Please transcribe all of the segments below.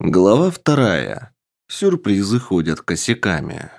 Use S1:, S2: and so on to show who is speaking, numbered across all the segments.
S1: Глава вторая. Сюрпризы ходят косяками.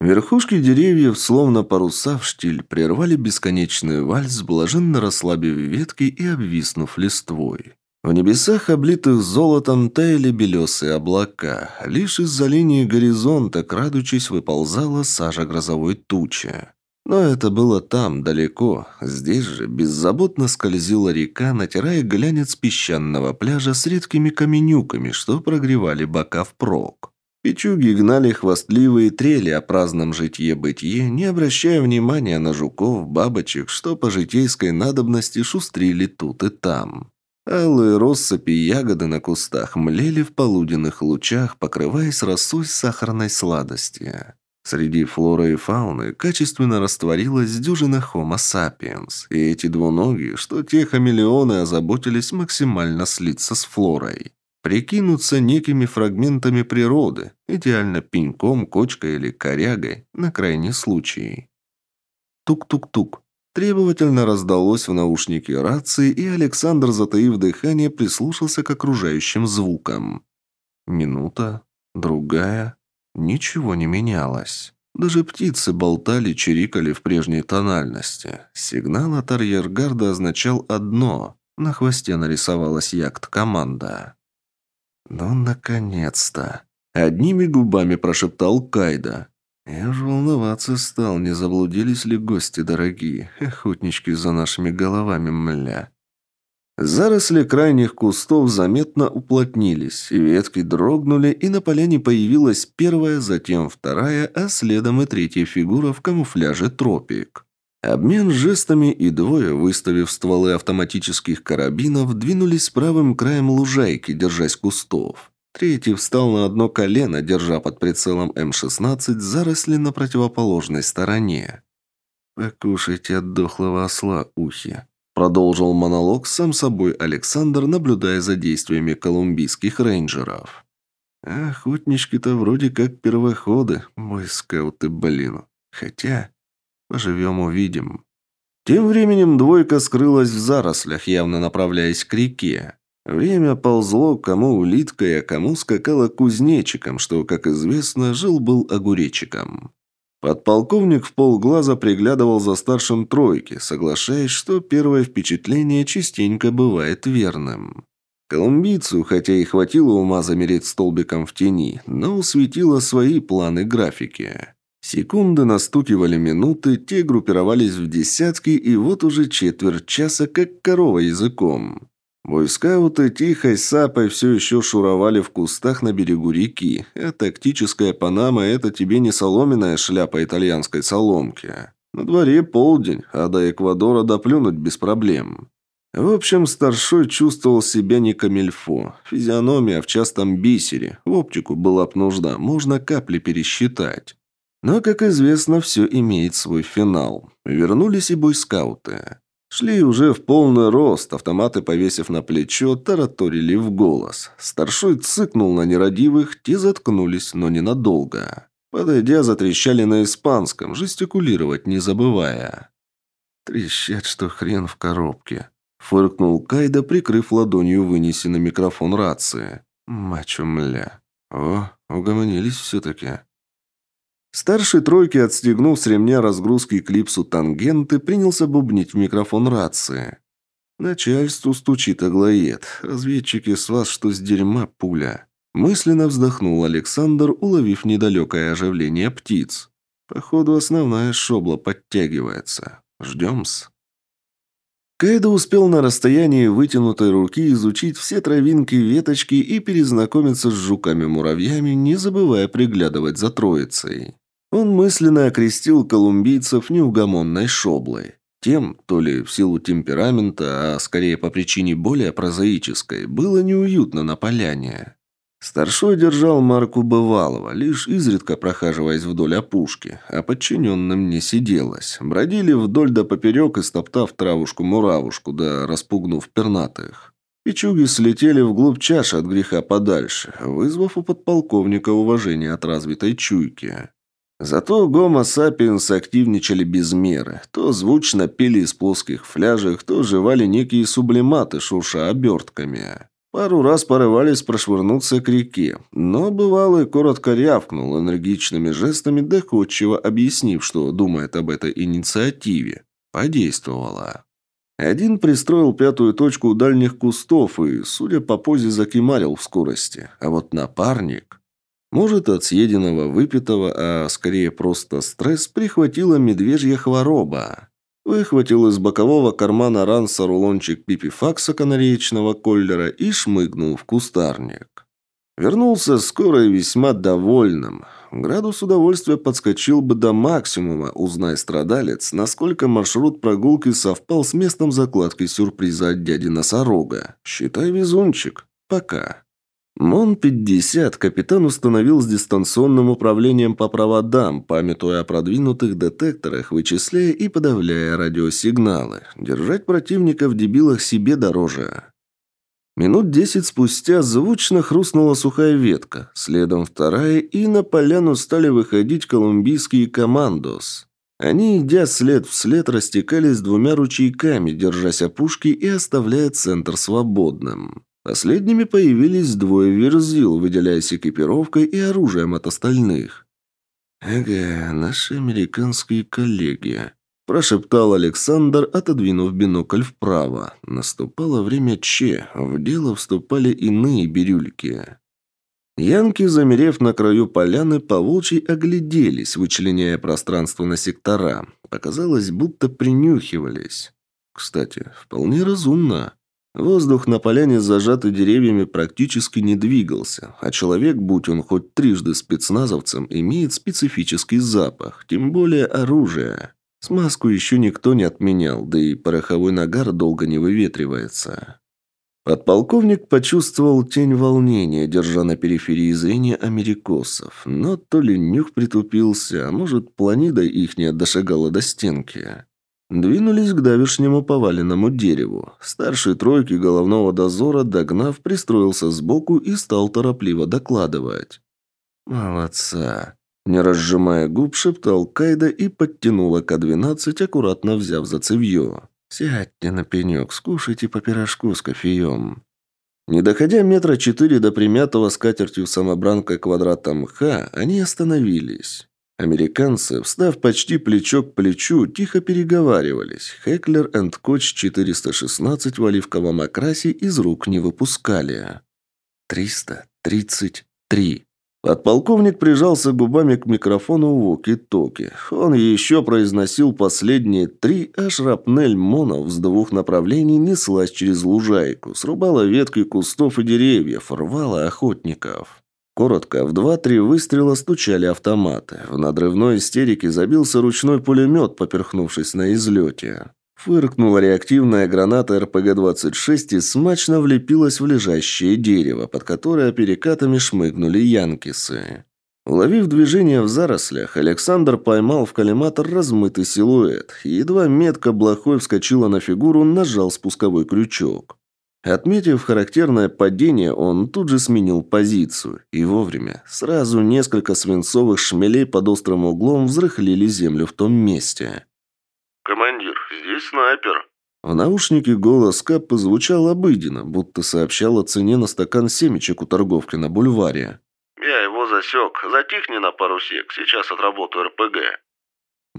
S1: Верхушки деревьев, словно паруса в штиль, прервали бесконечный вальс, блаженно расслабив ветки и обвиснув листвой. В небесах, облитых золотом, таяли белесые облака. Лишь из-за линии горизонта, крадучись, выползала сажа грозовой тучи. Но это было там, далеко. Здесь же беззаботно скользила река, натирая глянец песчаного пляжа с редкими каменюками, что прогревали бока впрок. Печуги гнали хвастливые трели о праздном житье-бытие, не обращая внимания на жуков, бабочек, что по житейской надобности шустрили тут и там. Алые россыпи ягоды на кустах млели в полуденных лучах, покрываясь росой сахарной сладости. Среди флоры и фауны качественно растворилась дюжина Homo sapiens, и эти двуногие, что те хамелеоны озаботились максимально слиться с флорой. Прикинуться некими фрагментами природы, идеально пеньком, кочкой или корягой, на крайний случай. Тук-тук-тук. Требовательно раздалось в наушнике рации, и Александр, затаив дыхание, прислушался к окружающим звукам. Минута, другая, Ничего не менялось. Даже птицы болтали, чирикали в прежней тональности. Сигнал от арьергарда означал одно. На хвосте нарисовалась яхт-команда. «Ну, наконец-то!» Одними губами прошептал Кайда. «Я же волноваться стал, не заблудились ли гости дорогие, охотнички за нашими головами, мля. Заросли крайних кустов заметно уплотнились, ветки дрогнули, и на поляне появилась первая, затем вторая, а следом и третья фигура в камуфляже «Тропик». Обмен жестами и двое, выставив стволы автоматических карабинов, двинулись правым краем лужайки, держась кустов. Третий встал на одно колено, держа под прицелом М-16 заросли на противоположной стороне. «Покушайте от дохлого осла ухи», Продолжил монолог сам собой Александр, наблюдая за действиями колумбийских рейнджеров. «Охотнички-то вроде как первоходы, мой скауты, блин. Хотя, поживем-увидим». Тем временем двойка скрылась в зарослях, явно направляясь к реке. Время ползло кому улиткой, а кому скакало кузнечиком, что, как известно, жил-был огуречиком. Подполковник в полглаза приглядывал за старшим тройки, соглашаясь, что первое впечатление частенько бывает верным. Колумбийцу, хотя и хватило ума замереть столбиком в тени, но усветило свои планы графики. Секунды настукивали минуты, те группировались в десятки, и вот уже четверть часа, как корова языком. Бойскауты тихой сапой все еще шуровали в кустах на берегу реки, а тактическая Панама – это тебе не соломенная шляпа итальянской соломки. На дворе полдень, а до Эквадора доплюнуть без проблем. В общем, старшой чувствовал себя не камильфо. Физиономия в частом бисере. В оптику была б нужда, можно капли пересчитать. Но, как известно, все имеет свой финал. Вернулись и бойскауты. Шли уже в полный рост, автоматы повесив на плечо, тараторили в голос. Старшой цыкнул на нерадивых, те заткнулись, но ненадолго. Подойдя, затрещали на испанском, жестикулировать не забывая. «Трещат, что хрен в коробке», — фыркнул Кайда, прикрыв ладонью вынесенный микрофон рации. «Мачо, мля. О, угомонились все-таки». Старший тройки, отстегнув с ремня разгрузки клипсу тангенты, принялся бубнить в микрофон рации. «Начальству стучит Аглоед. Разведчики с вас, что с дерьма пуля». Мысленно вздохнул Александр, уловив недалекое оживление птиц. «Походу, основная шобла подтягивается. Ждем-с». Кайда успел на расстоянии вытянутой руки изучить все травинки, веточки и перезнакомиться с жуками-муравьями, не забывая приглядывать за троицей. Он мысленно окрестил колумбийцев неугомонной шоблой. Тем, то ли в силу темперамента, а скорее по причине более прозаической, было неуютно на поляне. Старшой держал марку бывалого, лишь изредка прохаживаясь вдоль опушки, а подчиненным не сиделось. Бродили вдоль да поперек, истоптав травушку-муравушку, да распугнув пернатых. Печуги слетели вглубь чаши от греха подальше, вызвав у подполковника уважение от развитой чуйки. Зато гомо сапиенс активничали без меры. То звучно пели из плоских фляжек, то жевали некие сублиматы, шурша обертками. Пару раз порывались прошвырнуться к реке, но бывалый коротко рявкнул, энергичными жестами доходчиво объяснив, что думает об этой инициативе. Подействовало. Один пристроил пятую точку у дальних кустов и, судя по позе, закимарил в скорости. А вот напарник... Может, от съеденного выпитого, а скорее просто стресс, прихватила медвежья хвороба. Выхватил из бокового кармана ранца рулончик пипифакса канареечного коллера и шмыгнул в кустарник. Вернулся скоро и весьма довольным. Градус удовольствия подскочил бы до максимума, узнай страдалец, насколько маршрут прогулки совпал с местом закладки сюрприза от дяди Носорога. Считай везунчик. Пока. МОН-50 капитан установил с дистанционным управлением по проводам, памятуя о продвинутых детекторах, вычисляя и подавляя радиосигналы. Держать противника в дебилах себе дороже. Минут десять спустя звучно хрустнула сухая ветка, следом вторая, и на поляну стали выходить колумбийские командос. Они, идя след в след, растекались двумя ручейками, держась опушки и оставляя центр свободным. Последними появились двое верзил, выделяясь экипировкой и оружием от остальных. «Ага, наши американские коллеги», – прошептал Александр, отодвинув бинокль вправо. Наступало время Че, в дело вступали иные бирюльки. Янки, замерев на краю поляны, по волчьи огляделись, вычленяя пространство на сектора. Показалось, будто принюхивались. Кстати, вполне разумно. Воздух на поляне, зажатый деревьями, практически не двигался, а человек, будь он хоть трижды спецназовцем, имеет специфический запах, тем более оружие. Смазку еще никто не отменял, да и пороховой нагар долго не выветривается. Подполковник почувствовал тень волнения, держа на периферии зрения америкосов, но то ли нюх притупился, а может, планида ихняя дошагала до стенки. Двинулись к давешнему поваленному дереву. Старший тройки головного дозора, догнав, пристроился сбоку и стал торопливо докладывать. «Молодца!» Не разжимая губ, шептал Кайда и подтянула К-12, аккуратно взяв за цевьё. «Сядьте на пенек, скушайте по пирожку с кофеем». Не доходя метра четыре до примятого скатертью самобранка квадрата мха, они остановились. Американцы, встав почти плечо к плечу, тихо переговаривались. Heckler and Koch 416 в оливковом окрасе из рук не выпускали. «Триста тридцать три». Подполковник прижался губами к микрофону воки-токи. Он еще произносил последние три, а шрапнель монов с двух направлений неслась через лужайку, срубала ветки кустов и деревьев, рвала охотников. Коротко, в два-три выстрела стучали автоматы. В надрывной истерике забился ручной пулемет, поперхнувшись на излете. Фыркнула реактивная граната РПГ-26 и смачно влепилась в лежащее дерево, под которое перекатами шмыгнули янкисы. Уловив движение в зарослях, Александр поймал в коллиматор размытый силуэт. Едва метка блохой вскочила на фигуру, нажал спусковой крючок. Отметив характерное падение, он тут же сменил позицию. И вовремя. Сразу несколько свинцовых шмелей под острым углом взрыхлили землю в том месте.
S2: «Командир, здесь снайпер».
S1: В наушнике голос Каппа звучал обыденно, будто сообщал о цене на стакан семечек у торговки на бульваре.
S2: «Я его засек. Затихни на пару сек. Сейчас отработаю РПГ».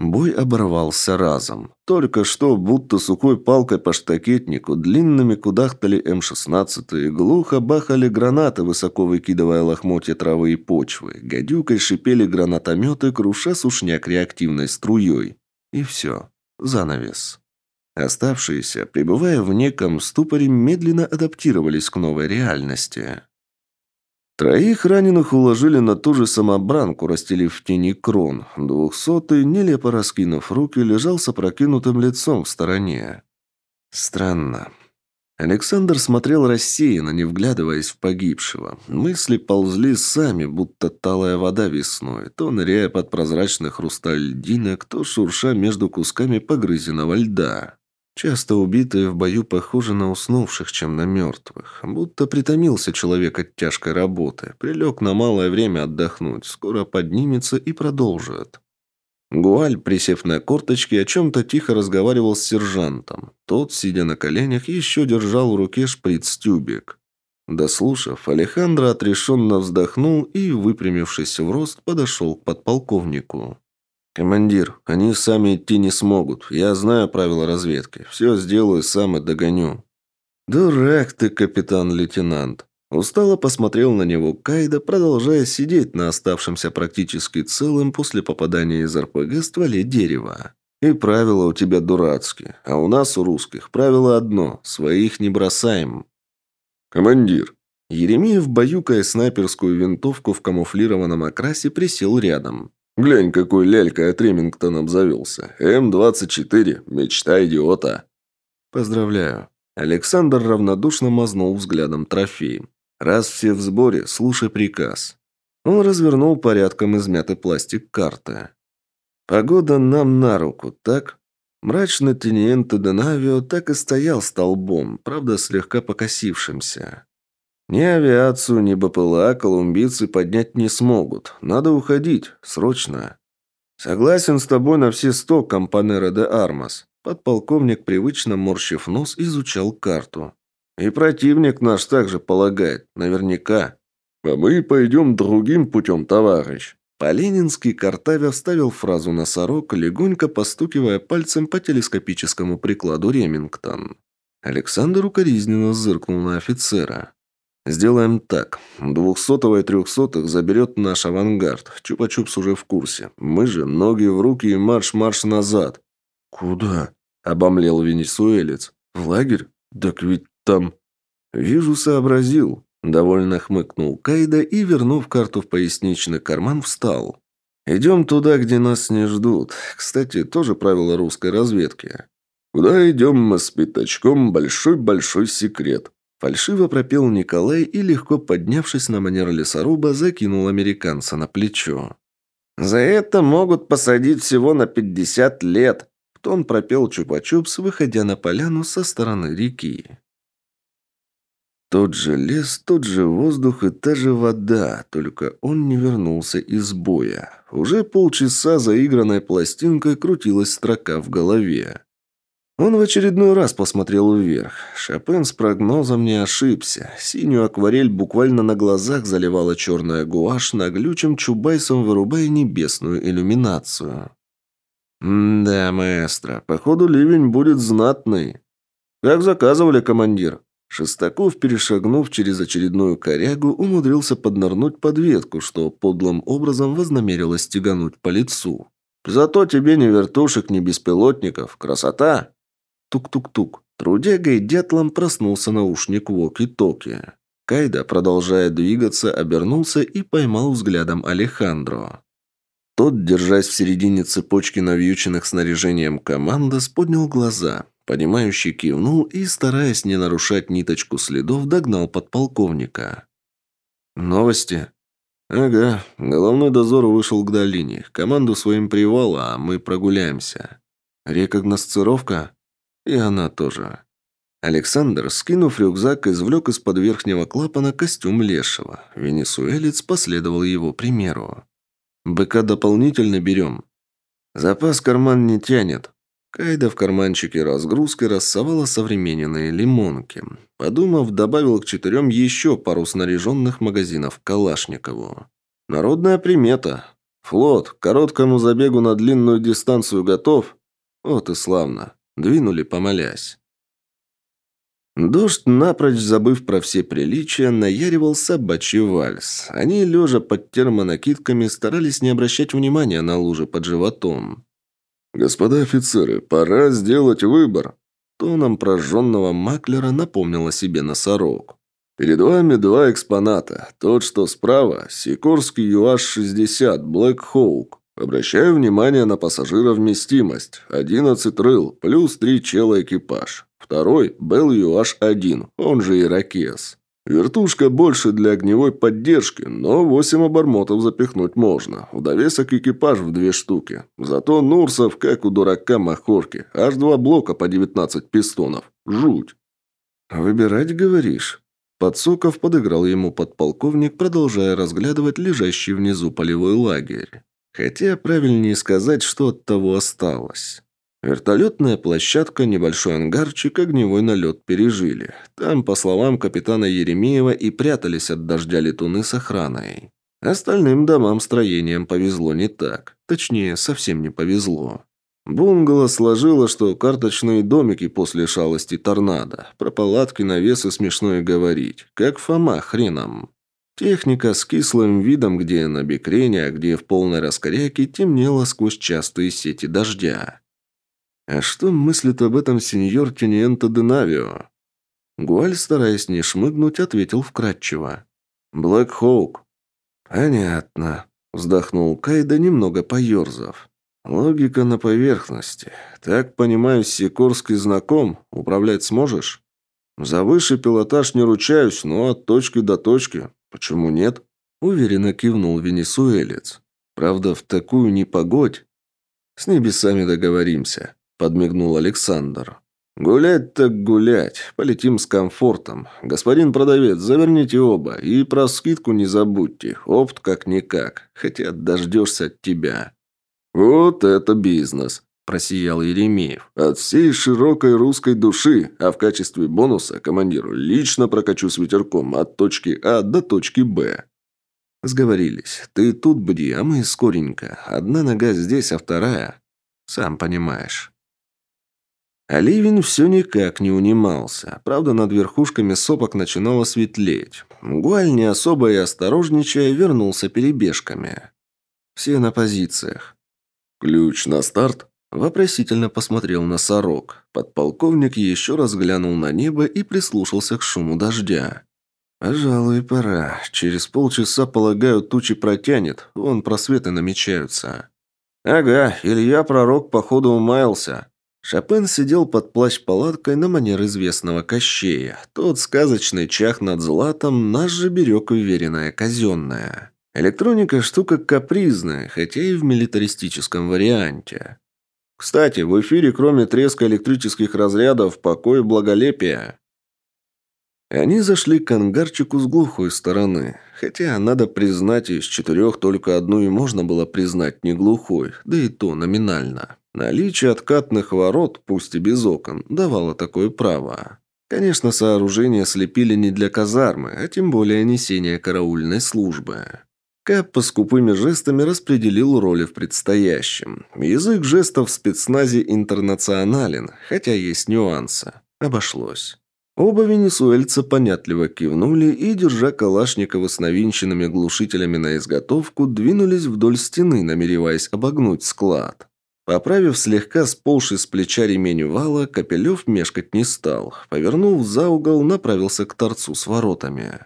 S1: Бой оборвался разом. Только что, будто сухой палкой по штакетнику, длинными кудахтали М-16 и глухо бахали гранаты, высоко выкидывая лохмотья травы и почвы. Гадюкой шипели гранатометы, круша сушняк реактивной струей. И все. Занавес. Оставшиеся, пребывая в неком ступоре, медленно адаптировались к новой реальности. Троих раненых уложили на ту же самобранку, расстелив в тени крон. Двухсотый, нелепо раскинув руки, лежал с опрокинутым лицом в стороне. Странно. Александр смотрел рассеянно, не вглядываясь в погибшего. Мысли ползли сами, будто талая вода весной, то ныряя под прозрачный хрусталь льдинок, то шурша между кусками погрызенного льда. Часто убитые в бою похожи на уснувших, чем на мертвых. Будто притомился человек от тяжкой работы. Прилег на малое время отдохнуть. Скоро поднимется и продолжит. Гуаль, присев на корточки, о чем-то тихо разговаривал с сержантом. Тот, сидя на коленях, еще держал в руке шприц-тюбик. Дослушав, Алехандро отрешенно вздохнул и, выпрямившись в рост, подошел к подполковнику. «Командир, они сами идти не смогут. Я знаю правила разведки. Все сделаю сам и догоню». «Дурак ты, капитан-лейтенант!» Устало посмотрел на него Кайда, продолжая сидеть на оставшемся практически целым после попадания из РПГ стволе дерева. «И правила у тебя дурацкие, а у нас, у русских, правило одно – своих не бросаем». «Командир!» Еремеев, баюкая снайперскую винтовку в камуфлированном окрасе, присел рядом. «Глянь, какой лялькой от Ремингтона обзавелся. М-24. Мечта идиота». «Поздравляю». Александр равнодушно мазнул взглядом трофей. «Раз все в сборе, слушай приказ». Он развернул порядком измятый пластик карты. «Погода нам на руку, так?» Мрачный Тениенто Денавио так и стоял столбом, правда, слегка покосившимся. Ни авиацию, ни БПЛА колумбийцы поднять не смогут. Надо уходить. Срочно. Согласен с тобой на все сто, компанера де Армас. Подполковник, привычно морщив нос, изучал карту. И противник наш также полагает. Наверняка. А мы пойдем другим путем, товарищ. По-ленински Картавя вставил фразу «носорог», легонько постукивая пальцем по телескопическому прикладу Ремингтон. Александр укоризненно зыркнул на офицера. «Сделаем так. Двухсотого и трехсотых заберет наш авангард. Чупа-чупс уже в курсе. Мы же ноги в руки и марш-марш назад». «Куда?» – обомлел венесуэлец. «В лагерь? Так ведь там...» «Вижу, сообразил. Довольно хмыкнул Кайда и, вернув карту в поясничный карман, встал. «Идем туда, где нас не ждут. Кстати, тоже правило русской разведки». «Куда идем мы с пятачком? Большой-большой секрет». Фальшиво пропел Николай и, легко поднявшись на манер лесоруба, закинул американца на плечо. «За это могут посадить всего на пятьдесят лет», — тон пропел Чупа-Чупс, выходя на поляну со стороны реки. Тот же лес, тот же воздух и та же вода, только он не вернулся из боя. Уже полчаса заигранной пластинкой крутилась строка в голове. Он в очередной раз посмотрел вверх. Шопен с прогнозом не ошибся. Синюю акварель буквально на глазах заливала черная гуашь, наглючим чубайсом вырубая небесную иллюминацию. «Да, маэстро, походу ливень будет знатный». «Как заказывали, командир?» Шестаков, перешагнув через очередную корягу, умудрился поднырнуть под ветку, что подлым образом вознамерилось стегануть по лицу. «Зато тебе ни вертушек, ни беспилотников. Красота!» Тук-тук-тук. Трудяга и дятлом проснулся наушник Воки-Токи. Кайда, продолжая двигаться, обернулся и поймал взглядом Алехандро. Тот, держась в середине цепочки навьюченных снаряжением командос, поднял глаза. Понимающий кивнул и, стараясь не нарушать ниточку следов, догнал подполковника. «Новости?» «Ага. Головной дозор вышел к долине. Команду своим привала, а мы прогуляемся. Рекогносцировка?» «И она тоже». Александр, скинув рюкзак, извлек из-под верхнего клапана костюм лешего. Венесуэлец последовал его примеру. «БК дополнительно берем». «Запас карман не тянет», Кайда в карманчике разгрузкой рассовала современные лимонки. Подумав, добавил к четырем еще пару снаряженных магазинов Калашникову. Народная примета. Флот, короткому забегу на длинную дистанцию готов? Вот и славно. Двинули, помолясь. Дождь, напрочь забыв про все приличия, наяривал собачий вальс. Они, лежа под термонакидками, старались не обращать внимания на лужи под животом. «Господа офицеры, пора сделать выбор», – тоном прожженного маклера напомнил о себе носорог. «Перед вами два экспоната. Тот, что справа – Сикорский ЮАЗ-60 Black Hawk. Обращаю внимание на пассажировместимость. 11 рыл, плюс 3 чела экипаж. Второй – Bell UH-1, он же Иракес. Вертушка больше для огневой поддержки, но восемь обормотов запихнуть можно. В довесок экипаж в две штуки. Зато Нурсов, как у дурака Махорки, аж два блока по 19 пистонов. Жуть. «Выбирать, говоришь?» Подсоков подыграл ему подполковник, продолжая разглядывать лежащий внизу полевой лагерь. Хотя правильнее сказать, что от того осталось. Вертолетная площадка, небольшой ангарчик, огневой налет пережили. Там, по словам капитана Еремеева, и прятались от дождя летуны с охраной. Остальным домам-строениям повезло не так. Точнее, совсем не повезло. Бунгало сложило, что карточные домики после шалости торнадо. Про палатки, навесы смешно и говорить. Как Фома хреном. Техника с кислым видом, где на бекрене, а где в полной раскоряке, темнела сквозь частые сети дождя. А что мыслит об этом сеньор Тюниенто де Навио? Гуаль, стараясь не шмыгнуть, ответил вкратчиво. «Блэк Хоук». «Понятно», — вздохнул Кайда, немного поерзав. «Логика на поверхности. Так, понимаю, с Сикорской знаком. Управлять сможешь?» «За высший пилотаж не ручаюсь, но от точки до точки. «Почему нет?» – уверенно кивнул венесуэлец. «Правда, в такую непогодь...» «С небесами договоримся», – подмигнул Александр. «Гулять так гулять. Полетим с комфортом. Господин продавец, заверните оба. И про скидку не забудьте. Опт как-никак. Хотя дождешься от тебя». «Вот это бизнес!» Просиял Еремеев. «От всей широкой русской души, а в качестве бонуса командиру лично прокачу с ветерком от точки А до точки Б». Сговорились. Ты тут бди, а мы скоренько. Одна нога здесь, а вторая... Сам понимаешь. А все никак не унимался. Правда, над верхушками сопок начинало светлеть. Гуаль, не особо и осторожничая, вернулся перебежками. Все на позициях. «Ключ на старт?» Вопросительно посмотрел на сорок. Подполковник еще раз глянул на небо и прислушался к шуму дождя. «Пожалуй, пора. Через полчаса, полагаю, тучи протянет. Вон просветы намечаются». «Ага, Илья Пророк, походу, умаялся». Шопен сидел под плащ-палаткой на манер известного Кощея. Тот сказочный чах над златом, наш же берег уверенная казенная. Электроника штука капризная, хотя и в милитаристическом варианте. Кстати, в эфире, кроме треска электрических разрядов, покой и благолепие. Они зашли к ангарчику с глухой стороны. Хотя, надо признать, из четырех только одну и можно было признать не глухой, да и то номинально. Наличие откатных ворот, пусть и без окон, давало такое право. Конечно, сооружение слепили не для казармы, а тем более несения караульной службы. Каппа скупыми жестами распределил роли в предстоящем. Язык жестов в спецназе интернационален, хотя есть нюансы. Обошлось. Оба венесуэльца понятливо кивнули и, держа Калашникова с навинченными глушителями на изготовку, двинулись вдоль стены, намереваясь обогнуть склад. Поправив слегка сползший с плеча ремень вала, Капелев мешкать не стал. Повернув за угол, направился к торцу с воротами.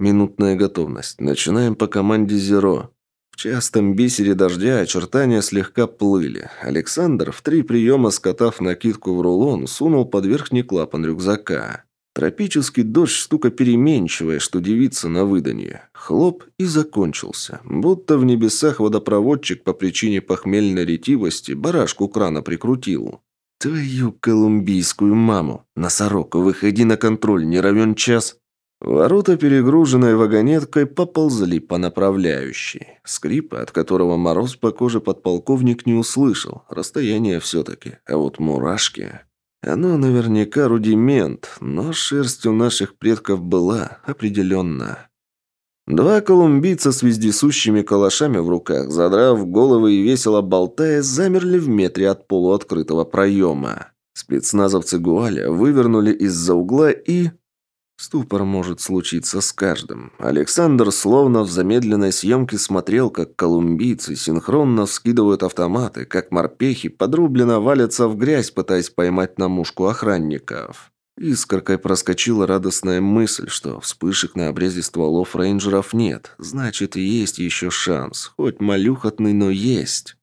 S1: Минутная готовность. Начинаем по команде «Зеро». В частом бисере дождя очертания слегка плыли. Александр, в три приема скотав накидку в рулон, сунул под верхний клапан рюкзака. Тропический дождь штука переменчивая, что девица на выданье. Хлоп и закончился. Будто в небесах водопроводчик по причине похмельной ретивости барашку крана прикрутил. «Твою колумбийскую маму! Носорог, выходи на контроль, не равен час!» Ворота, перегруженные вагонеткой, поползли по направляющей. Скрипа, от которого мороз по коже подполковник не услышал. Расстояние все-таки. А вот мурашки... Оно наверняка рудимент, но шерсть у наших предков была, определенно. Два колумбийца с вездесущими калашами в руках, задрав головы и весело болтая, замерли в метре от полуоткрытого проема. Спецназовцы Гуаля вывернули из-за угла и... Ступор может случиться с каждым. Александр словно в замедленной съемке смотрел, как колумбийцы синхронно вскидывают автоматы, как морпехи подрубленно валятся в грязь, пытаясь поймать на мушку охранников. Искоркой проскочила радостная мысль, что вспышек на обрезе стволов рейнджеров нет. Значит, есть еще шанс. Хоть малюхотный, но есть.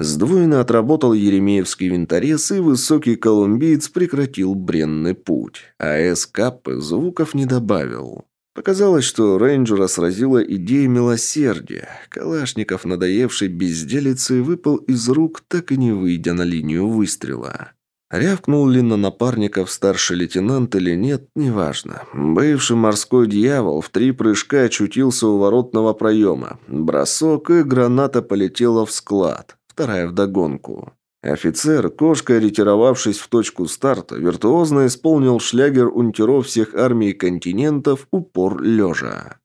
S1: Сдвоенно отработал еремеевский винторез, и высокий колумбиец прекратил бренный путь. А Эскаппы звуков не добавил. Показалось, что рейнджера сразила идея милосердия. Калашников, надоевший безделицей, выпал из рук, так и не выйдя на линию выстрела. Рявкнул ли на напарников старший лейтенант или нет, неважно. Бывший морской дьявол в три прыжка очутился у воротного проема. Бросок, и граната полетела в склад вторая вдогонку. Офицер, кошкой ретировавшись в точку старта, виртуозно исполнил шлягер унтеров всех армий континентов «Упор лежа».